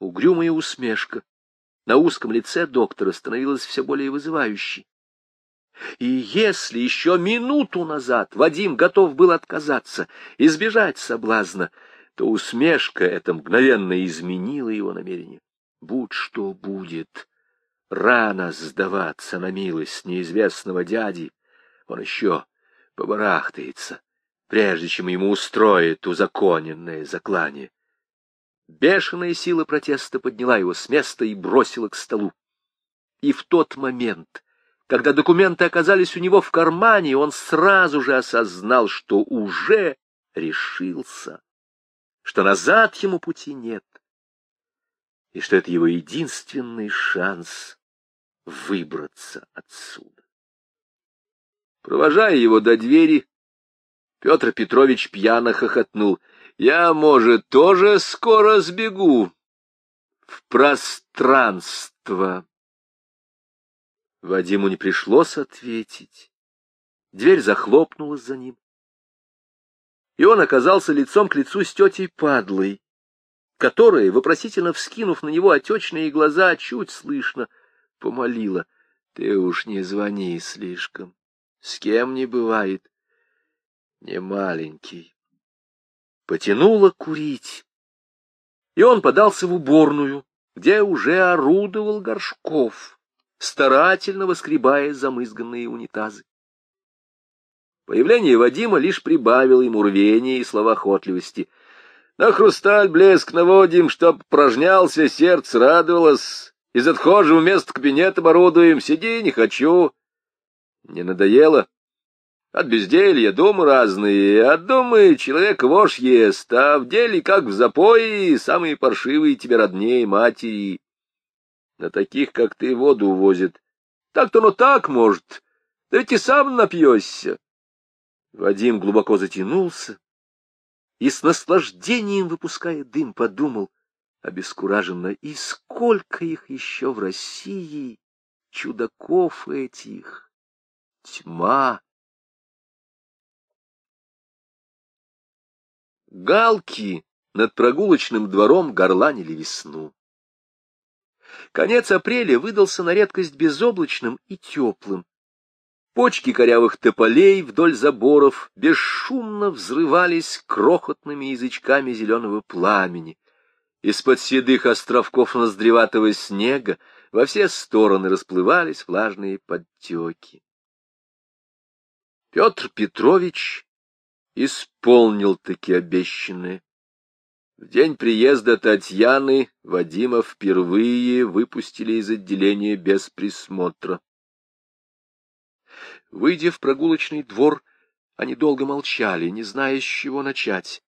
угрюмая усмешка на узком лице доктора становилась все более вызывающей. И если еще минуту назад Вадим готов был отказаться, избежать соблазна, то усмешка эта мгновенно изменила его намерение. Будь что будет, рано сдаваться на милость неизвестного дяди, он еще побарахтается, прежде чем ему устроит узаконенное заклание. Бешеная сила протеста подняла его с места и бросила к столу. И в тот момент, когда документы оказались у него в кармане, он сразу же осознал, что уже решился, что назад ему пути нет, и что это его единственный шанс выбраться отсюда. Провожая его до двери, Петр Петрович пьяно хохотнул — я, может, тоже скоро сбегу в пространство. Вадиму не пришлось ответить. Дверь захлопнулась за ним. И он оказался лицом к лицу с тетей Падлой, которая, вопросительно вскинув на него отечные глаза, чуть слышно помолила. — Ты уж не звони слишком. С кем не бывает. Не маленький потянуло курить. И он подался в уборную, где уже орудовал Горшков, старательно воскребая замызганные унитазы. Появление Вадима лишь прибавило ему рвения и словоохотливости. На хрусталь блеск наводим, чтоб прожнялся, сердце радовалось. Из отхожего места кабинет оборудуем, сиди, не хочу. Не надоело? От безделья думы разные, от думы человек вошь ест, а в деле, как в запое, самые паршивые тебе роднее матери. На таких, как ты, воду увозят. Так-то оно так может, да ведь и сам напьешься. Вадим глубоко затянулся и с наслаждением, выпуская дым, подумал обескураженно, и сколько их еще в России, чудаков этих, тьма. Галки над прогулочным двором горланили весну. Конец апреля выдался на редкость безоблачным и теплым. Почки корявых тополей вдоль заборов бесшумно взрывались крохотными язычками зеленого пламени. Из-под седых островков ноздреватого снега во все стороны расплывались влажные подтеки. Петр Петрович исполнил таки обещанное. В день приезда Татьяны Вадима впервые выпустили из отделения без присмотра. Выйдя в прогулочный двор, они долго молчали, не зная, с чего начать.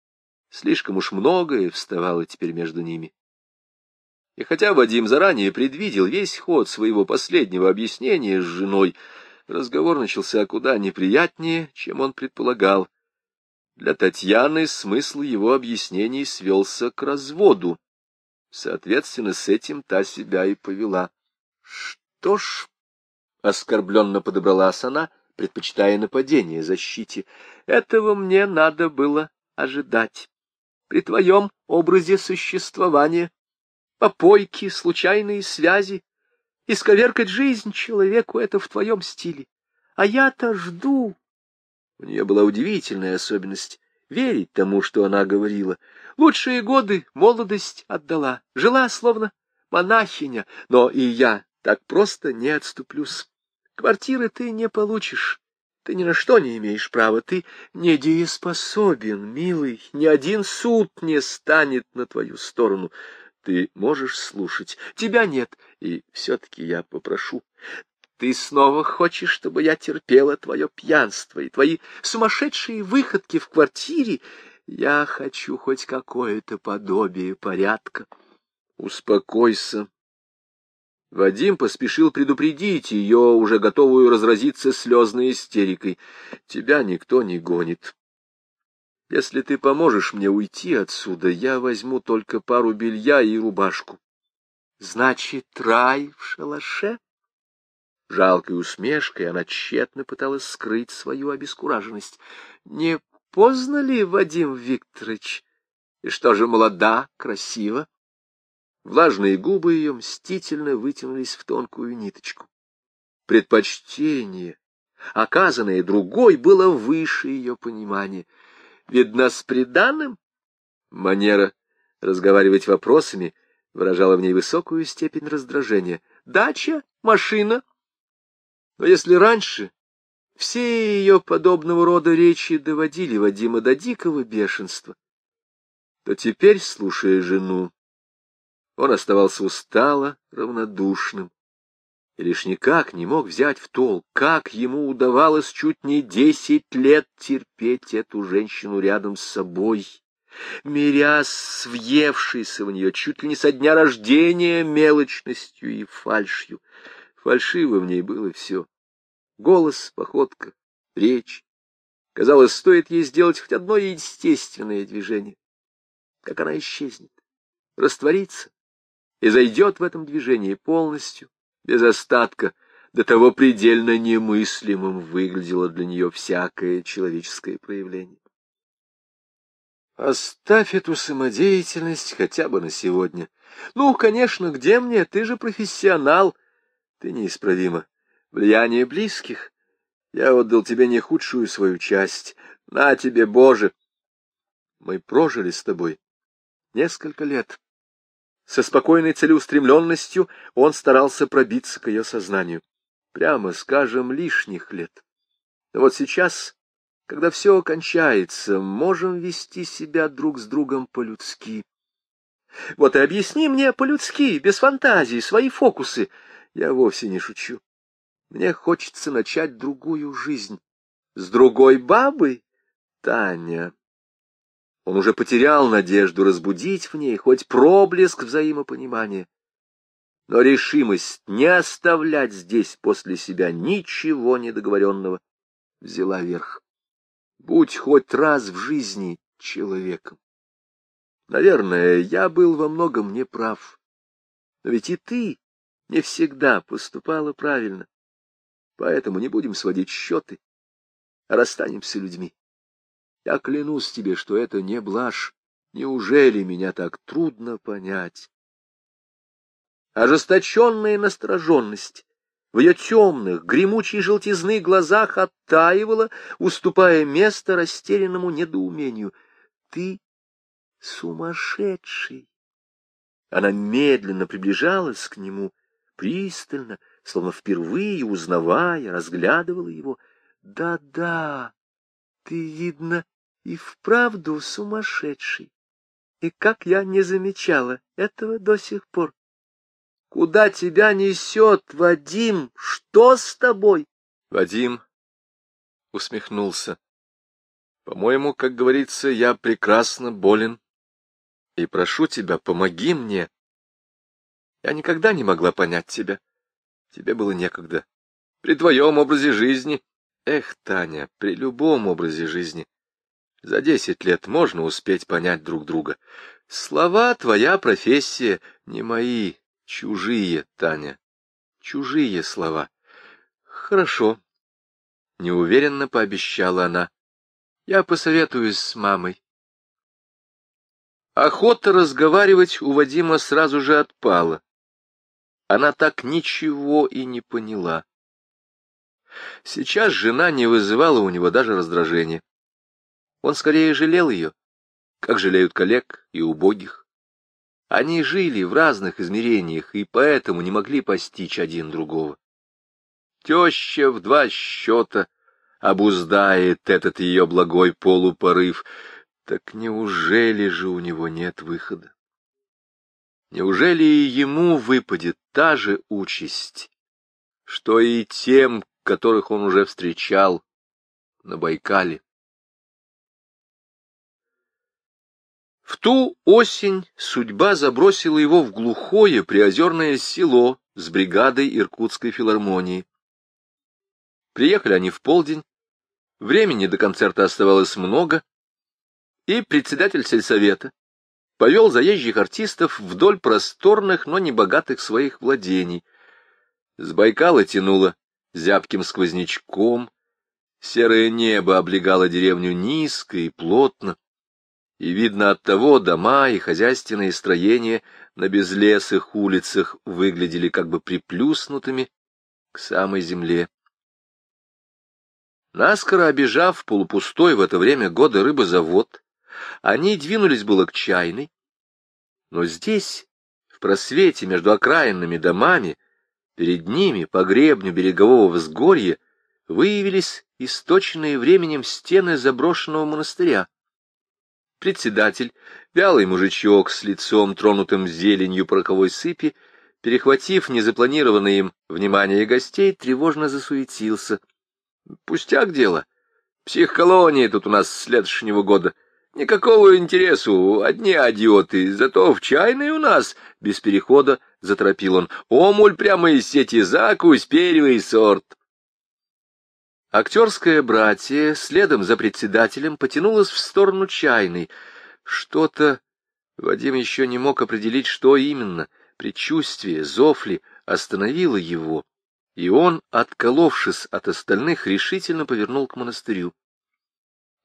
Слишком уж многое вставало теперь между ними. И хотя Вадим заранее предвидел весь ход своего последнего объяснения с женой, разговор начался куда неприятнее, чем он предполагал. Для Татьяны смысл его объяснений свелся к разводу. Соответственно, с этим та себя и повела. Что ж, оскорбленно подобралась она, предпочитая нападение защите, этого мне надо было ожидать. При твоем образе существования, попойки, случайные связи, исковеркать жизнь человеку — это в твоем стиле. А я-то жду, у нее была удивительная особенность — верить тому, что она говорила. Лучшие годы молодость отдала, жила словно монахиня, но и я так просто не отступлюсь. Квартиры ты не получишь, ты ни на что не имеешь права, ты недееспособен, милый, ни один суд не станет на твою сторону. Ты можешь слушать, тебя нет, и все-таки я попрошу. Ты снова хочешь, чтобы я терпела твое пьянство и твои сумасшедшие выходки в квартире? Я хочу хоть какое-то подобие порядка. Успокойся. Вадим поспешил предупредить ее, уже готовую разразиться слезной истерикой. Тебя никто не гонит. Если ты поможешь мне уйти отсюда, я возьму только пару белья и рубашку. Значит, рай в шалаше? Жалкой усмешкой она тщетно пыталась скрыть свою обескураженность. — Не поздно ли, Вадим Викторович? И что же, молода, красива? Влажные губы ее мстительно вытянулись в тонкую ниточку. Предпочтение, оказанное другой, было выше ее понимания. Видно, с приданным манера разговаривать вопросами выражала в ней высокую степень раздражения. Дача, машина. Но если раньше все ее подобного рода речи доводили Вадима до дикого бешенства, то теперь, слушая жену, он оставался устало равнодушным и лишь никак не мог взять в толк, как ему удавалось чуть не десять лет терпеть эту женщину рядом с собой, мирясь въевшейся в нее чуть ли не со дня рождения мелочностью и фальшью. Фальшиво в ней было все. Голос, походка, речь. Казалось, стоит ей сделать хоть одно естественное движение, как она исчезнет, растворится и зайдет в этом движении полностью, без остатка, до того предельно немыслимым выглядело для нее всякое человеческое проявление. Оставь эту самодеятельность хотя бы на сегодня. Ну, конечно, где мне? Ты же профессионал. Ты неисправима. Влияние близких. Я отдал тебе не худшую свою часть. На тебе, Боже! Мы прожили с тобой несколько лет. Со спокойной целеустремленностью он старался пробиться к ее сознанию. Прямо скажем, лишних лет. Но вот сейчас, когда все кончается, можем вести себя друг с другом по-людски. Вот и объясни мне по-людски, без фантазии, свои фокусы. Я вовсе не шучу. Мне хочется начать другую жизнь. С другой бабой, Таня. Он уже потерял надежду разбудить в ней хоть проблеск взаимопонимания. Но решимость не оставлять здесь после себя ничего недоговоренного взяла верх. Будь хоть раз в жизни человеком. Наверное, я был во многом неправ. Но ведь и ты не всегда поступала правильно. Поэтому не будем сводить счеты, а расстанемся людьми. Я клянусь тебе, что это не блажь. Неужели меня так трудно понять? Ожесточенная настороженность в ее темных, гремучей желтизны глазах оттаивала, уступая место растерянному недоумению. Ты сумасшедший! Она медленно приближалась к нему, пристально, словно впервые узнавая, разглядывала его. Да-да, ты, видно, и вправду сумасшедший. И как я не замечала этого до сих пор. Куда тебя несет, Вадим? Что с тобой? Вадим усмехнулся. По-моему, как говорится, я прекрасно болен. И прошу тебя, помоги мне. Я никогда не могла понять тебя. Тебе было некогда. При твоем образе жизни... Эх, Таня, при любом образе жизни за десять лет можно успеть понять друг друга. Слова твоя профессия, не мои, чужие, Таня. Чужие слова. Хорошо. Неуверенно пообещала она. Я посоветуюсь с мамой. Охота разговаривать у Вадима сразу же отпала. Она так ничего и не поняла. Сейчас жена не вызывала у него даже раздражения. Он скорее жалел ее, как жалеют коллег и убогих. Они жили в разных измерениях и поэтому не могли постичь один другого. Теща в два счета обуздает этот ее благой полупорыв. Так неужели же у него нет выхода? Неужели и ему выпадет та же участь, что и тем, которых он уже встречал на Байкале? В ту осень судьба забросила его в глухое приозерное село с бригадой Иркутской филармонии. Приехали они в полдень, времени до концерта оставалось много, и председатель сельсовета повел заезжих артистов вдоль просторных, но небогатых своих владений. С Байкала тянуло зябким сквознячком, серое небо облегало деревню низко и плотно, и, видно, от того дома и хозяйственные строения на безлесых улицах выглядели как бы приплюснутыми к самой земле. Наскоро обижав полупустой в это время года рыбозавод, они двинулись было к чайной, но здесь, в просвете между окраинными домами, перед ними, по гребню берегового взгорья, выявились источенные временем стены заброшенного монастыря. Председатель, вялый мужичок с лицом, тронутым зеленью пороховой сыпи, перехватив незапланированное им внимание гостей, тревожно засуетился. Пустяк дело. Психколония тут у нас с следующего года. Никакого интересу, одни адиоты, зато в чайной у нас, без перехода, заторопил он, омуль прямо из сети, закусь, первый сорт. Актерское братье следом за председателем потянулось в сторону чайной. Что-то... Вадим еще не мог определить, что именно. Предчувствие, зофли остановило его, и он, отколовшись от остальных, решительно повернул к монастырю.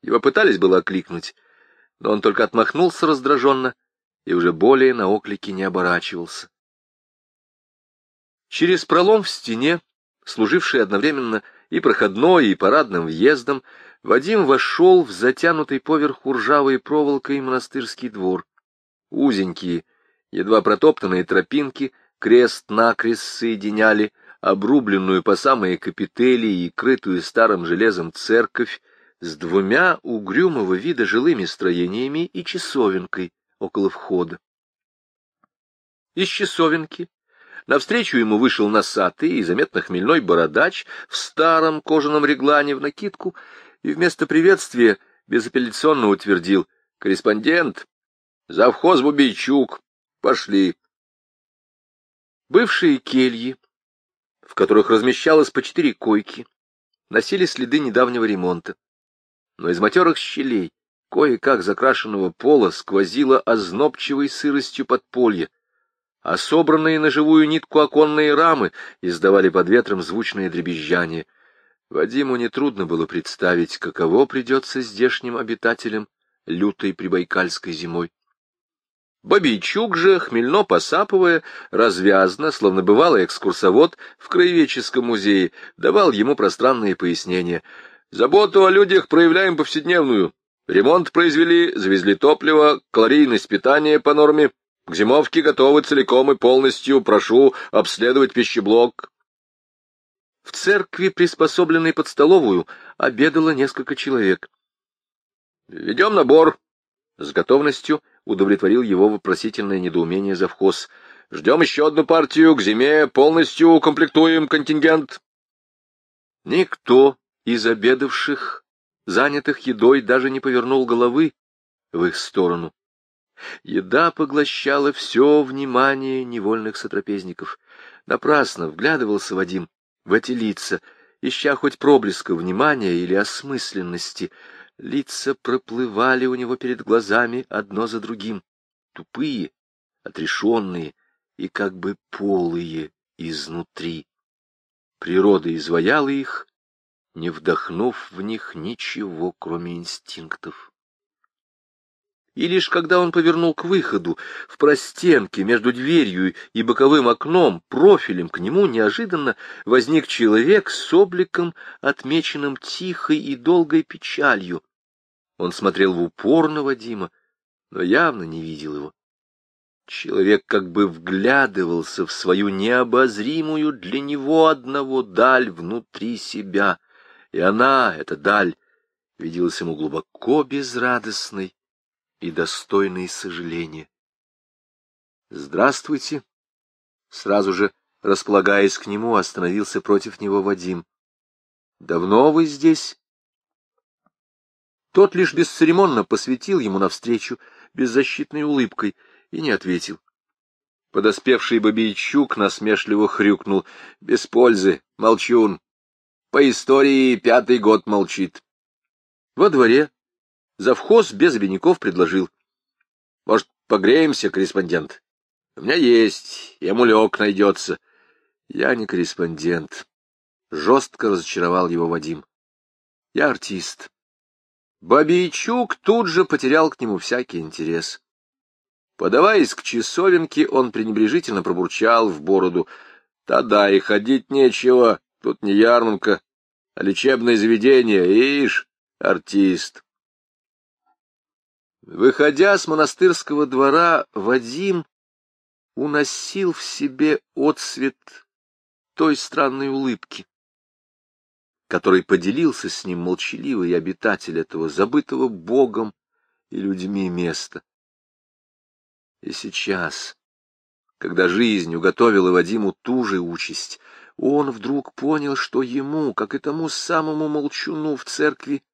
Его пытались было окликнуть, но он только отмахнулся раздраженно и уже более на оклики не оборачивался. Через пролом в стене, служивший одновременно и проходной, и парадным въездом, Вадим вошел в затянутый поверху ржавой проволокой монастырский двор. Узенькие, едва протоптанные тропинки крест-накрест соединяли обрубленную по самые капители и крытую старым железом церковь с двумя угрюмого вида жилыми строениями и часовенкой около входа. Из часовенки Навстречу ему вышел носатый и заметно хмельной бородач в старом кожаном реглане в накидку и вместо приветствия безапелляционно утвердил «Корреспондент, завхоз Бубейчук, пошли». Бывшие кельи, в которых размещалось по четыре койки, носили следы недавнего ремонта. Но из матерых щелей, кое-как закрашенного пола, сквозило ознобчивой сыростью подполья, а собранные на живую нитку оконные рамы издавали под ветром звучное дребезжание. Вадиму нетрудно было представить, каково придется здешним обитателям лютой прибайкальской зимой. Бабийчук же, хмельно посапывая, развязно, словно бывалый экскурсовод в краеведческом музее, давал ему пространные пояснения. «Заботу о людях проявляем повседневную. Ремонт произвели, завезли топливо, калорийность питания по норме, к зимовке готовы целиком и полностью. Прошу обследовать пищеблок. В церкви, приспособленной под столовую, обедало несколько человек. — Ведем набор. С готовностью удовлетворил его вопросительное недоумение завхоз. — Ждем еще одну партию. К зиме полностью укомплектуем контингент. Никто из обедавших, занятых едой, даже не повернул головы в их сторону. Еда поглощала все внимание невольных сотрапезников. Напрасно вглядывался Вадим в эти лица, ища хоть проблеска внимания или осмысленности. Лица проплывали у него перед глазами одно за другим, тупые, отрешенные и как бы полые изнутри. Природа изваяла их, не вдохнув в них ничего, кроме инстинктов и лишь когда он повернул к выходу, в простенке между дверью и боковым окном, профилем к нему неожиданно возник человек с обликом, отмеченным тихой и долгой печалью. Он смотрел в упор на Вадима, но явно не видел его. Человек как бы вглядывался в свою необозримую для него одного даль внутри себя, и она, эта даль, виделась ему глубоко безрадостной и достойные сожаления. «Здравствуйте!» Сразу же, располагаясь к нему, остановился против него Вадим. «Давно вы здесь?» Тот лишь бесцеремонно посветил ему навстречу беззащитной улыбкой и не ответил. Подоспевший Бабийчук насмешливо хрюкнул. «Без пользы, молчун. По истории пятый год молчит». Во дворе Завхоз без обиняков предложил. — Может, погреемся, корреспондент? У меня есть, и амулек найдется. Я не корреспондент. Жестко разочаровал его Вадим. Я артист. Бабийчук тут же потерял к нему всякий интерес. Подаваясь к часовенке, он пренебрежительно пробурчал в бороду. «Тогда и ходить нечего, тут не ярмарка, а лечебное заведение, ишь, артист». Выходя с монастырского двора, Вадим уносил в себе отсвет той странной улыбки, который поделился с ним молчаливый обитатель этого забытого Богом и людьми места. И сейчас, когда жизнь уготовила Вадиму ту же участь, он вдруг понял, что ему, как и тому самому молчуну в церкви,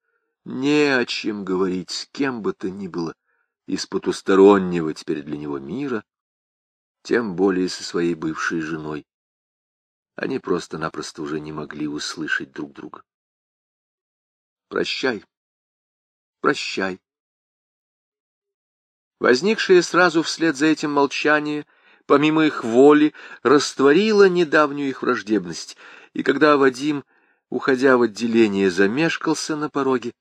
не о чем говорить с кем бы то ни было из потустороннего теперь для него мира, тем более со своей бывшей женой. Они просто-напросто уже не могли услышать друг друга. Прощай, прощай. Возникшее сразу вслед за этим молчание, помимо их воли, растворило недавнюю их враждебность, и когда Вадим, уходя в отделение, замешкался на пороге,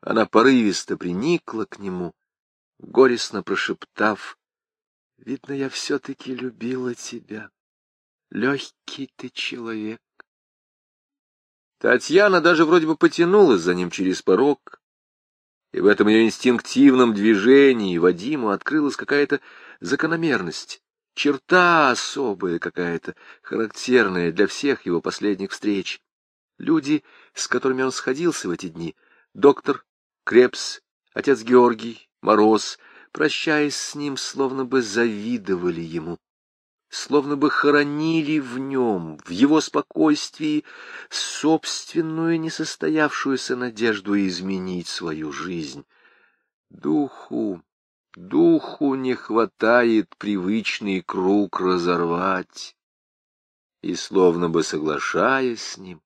она порывисто приникла к нему, горестно прошептав, «Видно, я все-таки любила тебя. Легкий ты человек». Татьяна даже вроде бы потянулась за ним через порог, и в этом ее инстинктивном движении Вадиму открылась какая-то закономерность, черта особая какая-то, характерная для всех его последних встреч. Люди, с которыми он сходился в эти дни, доктор Крепс, отец Георгий, Мороз, прощаясь с ним, словно бы завидовали ему словно бы хоронили в нем, в его спокойствии, собственную несостоявшуюся надежду изменить свою жизнь. Духу, духу не хватает привычный круг разорвать. И, словно бы соглашаясь с ним,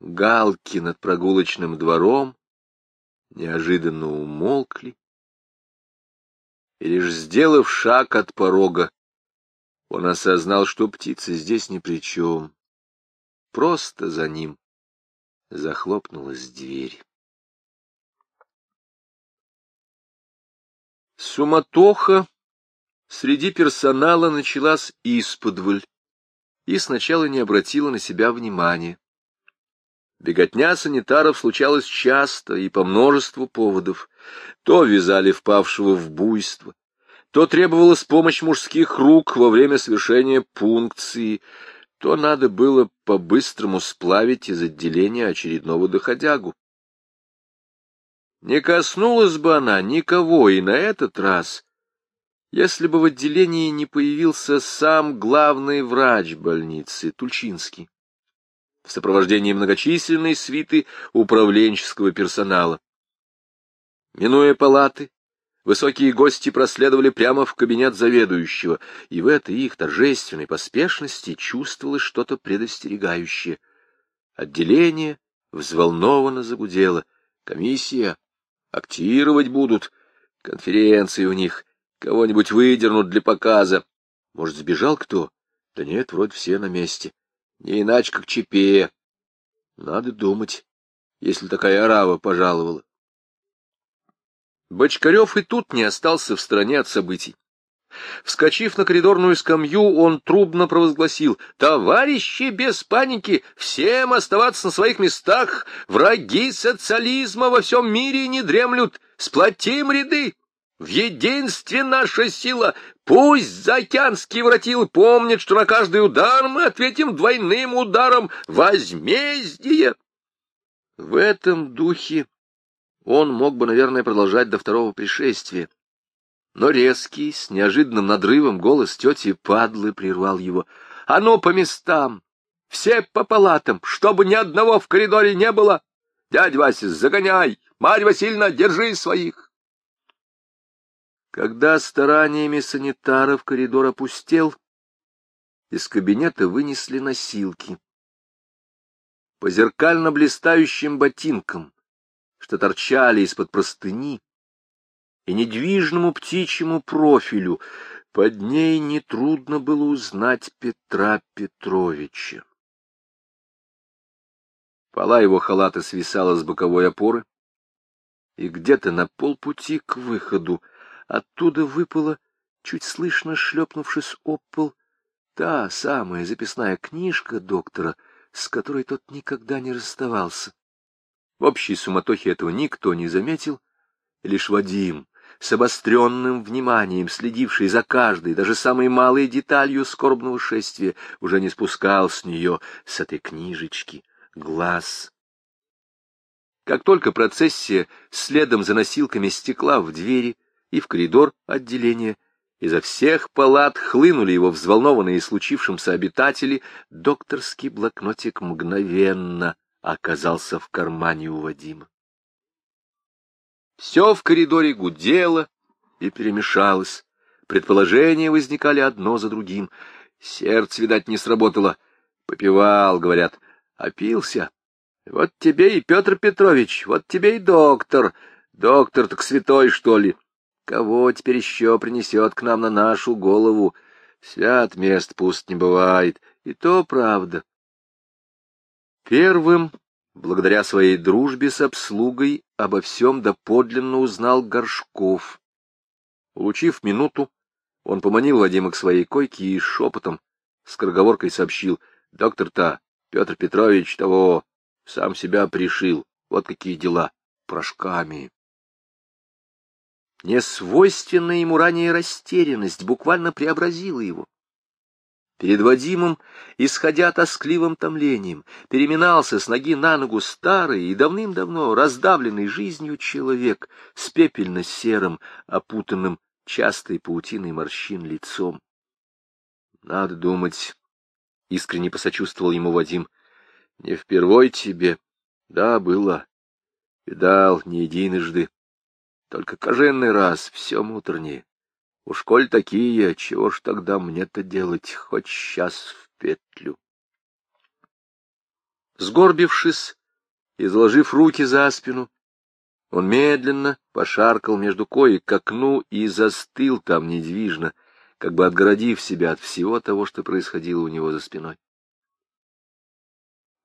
галки над прогулочным двором неожиданно умолкли, и лишь сделав шаг от порога, он осознал, что птица здесь ни при чем. Просто за ним захлопнулась дверь. Суматоха среди персонала началась исподволь и сначала не обратила на себя внимания. Беготня санитаров случалась часто и по множеству поводов. То вязали впавшего в буйство, то требовалась помощь мужских рук во время совершения пункции, то надо было по-быстрому сплавить из отделения очередного доходягу. Не коснулась бы она никого и на этот раз, если бы в отделении не появился сам главный врач больницы, Тульчинский, в сопровождении многочисленной свиты управленческого персонала. Минуя палаты, Высокие гости проследовали прямо в кабинет заведующего, и в этой их торжественной поспешности чувствовалось что-то предостерегающее. Отделение взволнованно загудело. Комиссия. Актировать будут. Конференции у них. Кого-нибудь выдернут для показа. Может, сбежал кто? Да нет, вроде все на месте. Не иначе, как ЧП. Надо думать, если такая арава пожаловала. Бочкарев и тут не остался в стороне от событий. Вскочив на коридорную скамью, он трубно провозгласил «Товарищи, без паники! Всем оставаться на своих местах! Враги социализма во всем мире не дремлют! Сплотим ряды! В единстве наша сила! Пусть заокеанские воротилы помнят, что на каждый удар мы ответим двойным ударом возмездия!» В этом духе он мог бы, наверное, продолжать до второго пришествия. Но резкий, с неожиданным надрывом голос тети Падлы прервал его. — А ну, по местам! Все по палатам, чтобы ни одного в коридоре не было! Дядь Вася, загоняй! Марья Васильевна, держи своих! Когда стараниями санитаров коридор опустел, из кабинета вынесли носилки. По зеркально блистающим ботинкам, что торчали из-под простыни, и недвижному птичьему профилю под ней нетрудно было узнать Петра Петровича. Пола его халата свисала с боковой опоры, и где-то на полпути к выходу оттуда выпала чуть слышно шлепнувшись об пол, та самая записная книжка доктора, с которой тот никогда не расставался. В общей суматохе этого никто не заметил, лишь Вадим, с обостренным вниманием, следивший за каждой, даже самой малой деталью скорбного шествия, уже не спускал с нее, с этой книжечки, глаз. Как только процессия следом за носилками стекла в двери и в коридор отделения, изо всех палат хлынули его взволнованные случившимся обитатели, докторский блокнотик мгновенно оказался в кармане у Вадима. Все в коридоре гудело и перемешалось. Предположения возникали одно за другим. Сердце, видать, не сработало. Попивал, говорят, опился. Вот тебе и Петр Петрович, вот тебе и доктор. Доктор так святой, что ли? Кого теперь еще принесет к нам на нашу голову? Свят мест пуст не бывает, и то правда. Первым, благодаря своей дружбе с обслугой, обо всем доподлинно узнал Горшков. Улучив минуту, он поманил Вадима к своей койке и шепотом, с скороговоркой сообщил, «Доктор-то, Петр Петрович того, сам себя пришил, вот какие дела, порошками». Несвойственная ему ранее растерянность буквально преобразила его. Перед Вадимом, исходя тоскливым томлением, переминался с ноги на ногу старый и давным-давно раздавленный жизнью человек с пепельно-серым, опутанным частой паутиной морщин лицом. Надо думать, — искренне посочувствовал ему Вадим, — не впервой тебе. Да, было. Видал не единожды. Только коженный раз, все муторнее. Уж коль такие, чего ж тогда мне-то делать, хоть сейчас в петлю? Сгорбившись и заложив руки за спину, он медленно пошаркал между коек к окну и застыл там недвижно, как бы отгородив себя от всего того, что происходило у него за спиной.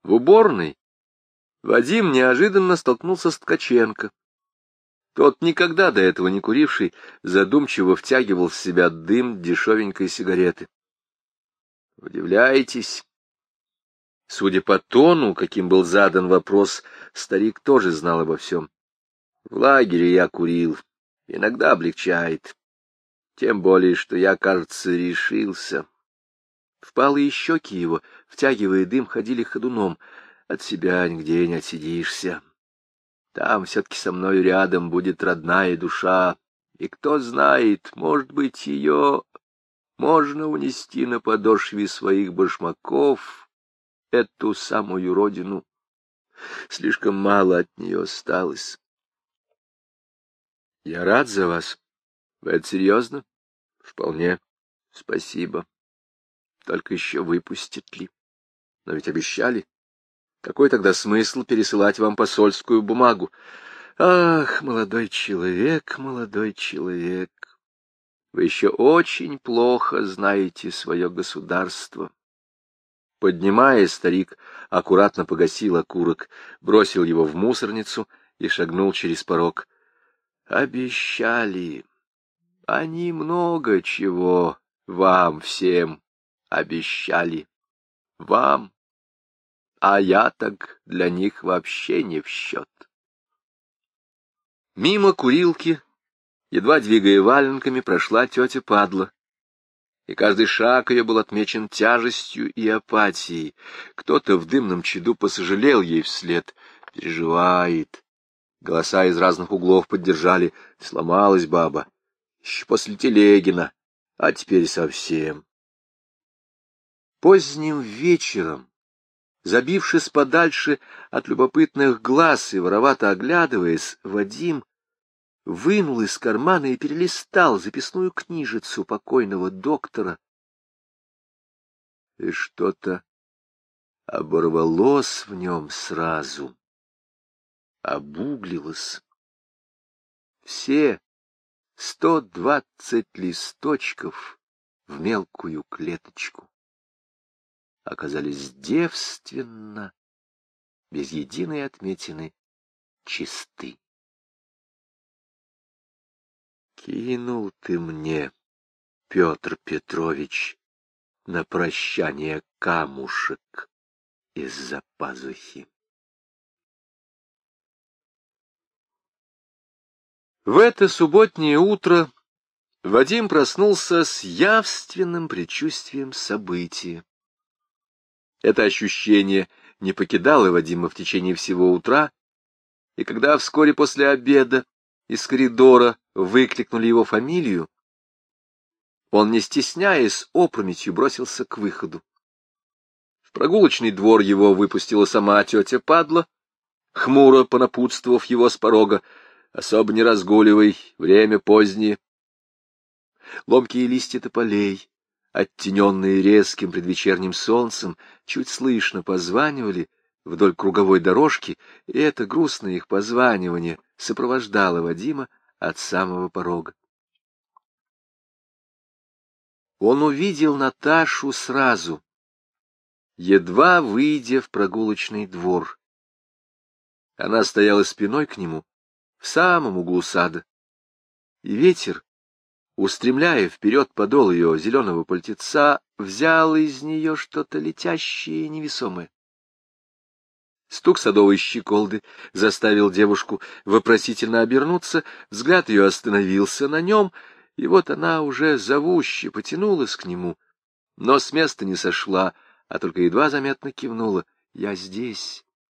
В уборной Вадим неожиданно столкнулся с Ткаченко, тот, никогда до этого не куривший, задумчиво втягивал в себя дым дешевенькой сигареты. Удивляетесь? Судя по тону, каким был задан вопрос, старик тоже знал обо всем. В лагере я курил. Иногда облегчает. Тем более, что я, кажется, решился. Впалые щеки его, втягивая дым, ходили ходуном. От себя нигде не отсидишься. Там все-таки со мною рядом будет родная душа, и кто знает, может быть, ее можно унести на подошве своих башмаков, эту самую родину. Слишком мало от нее осталось. Я рад за вас. Вы это серьезно? Вполне. Спасибо. Только еще выпустят ли? Но ведь обещали. Какой тогда смысл пересылать вам посольскую бумагу? Ах, молодой человек, молодой человек, вы еще очень плохо знаете свое государство. Поднимая, старик аккуратно погасил окурок, бросил его в мусорницу и шагнул через порог. Обещали. Они много чего вам всем обещали. Вам а я так для них вообще не в счет. Мимо курилки, едва двигая валенками, прошла тетя Падла, и каждый шаг ее был отмечен тяжестью и апатией. Кто-то в дымном чаду посожалел ей вслед, переживает. Голоса из разных углов поддержали. Сломалась баба. Еще после Телегина, а теперь совсем. Поздним вечером, Забившись подальше от любопытных глаз и воровато оглядываясь, Вадим вынул из кармана и перелистал записную книжицу покойного доктора. И что-то оборвалось в нем сразу, обуглилось. Все сто двадцать листочков в мелкую клеточку оказались девственно, без единой отметины, чисты. Кинул ты мне Петр Петрович на прощание камушек из-за пазухи. В это субботнее утро Вадим проснулся с явственным предчувствием события. Это ощущение не покидало Вадима в течение всего утра, и когда вскоре после обеда из коридора выкликнули его фамилию, он, не стесняясь, опрометью бросился к выходу. В прогулочный двор его выпустила сама тетя Падла, хмуро понапутствовав его с порога, особо не разгуливай, время позднее. Ломкие листья тополей, оттененные резким предвечерним солнцем, чуть слышно позванивали вдоль круговой дорожки, и это грустное их позванивание сопровождало Вадима от самого порога. Он увидел Наташу сразу, едва выйдя в прогулочный двор. Она стояла спиной к нему, в самом углу сада, и ветер, устремляя вперед подол ее зеленого пальтеца, взял из нее что-то летящее и невесомое. Стук садовой щеколды заставил девушку вопросительно обернуться, взгляд ее остановился на нем, и вот она уже зовуще потянулась к нему, но с места не сошла, а только едва заметно кивнула. «Я здесь».